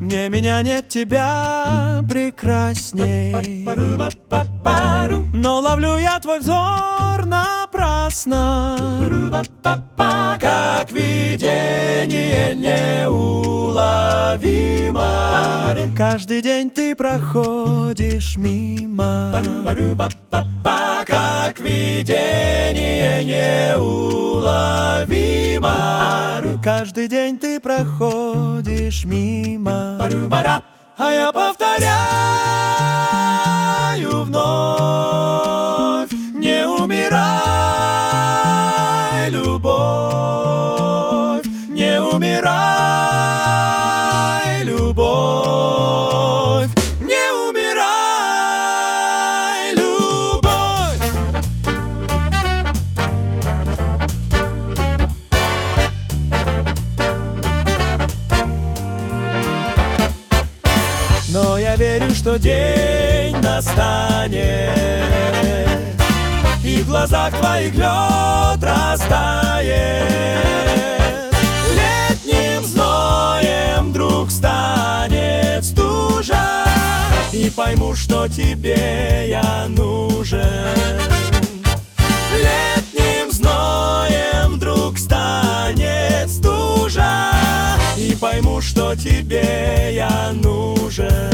Не меня, нет тебя прекрасней. Но ловлю я твой взор напрасно. Как видение неуловимо. Каждый день ты проходишь мимо. Как видение неуловимо. Каждый день ты проходишь мимо. А я повторяю вновь. Не умирай, любовь. Не умирай, я верю, что день настанет И в глазах твоих лед растает. Летним зноем вдруг станет стужа И пойму, что тебе я нужен. Летним зноем вдруг станет стужа И пойму, что тебе я нужен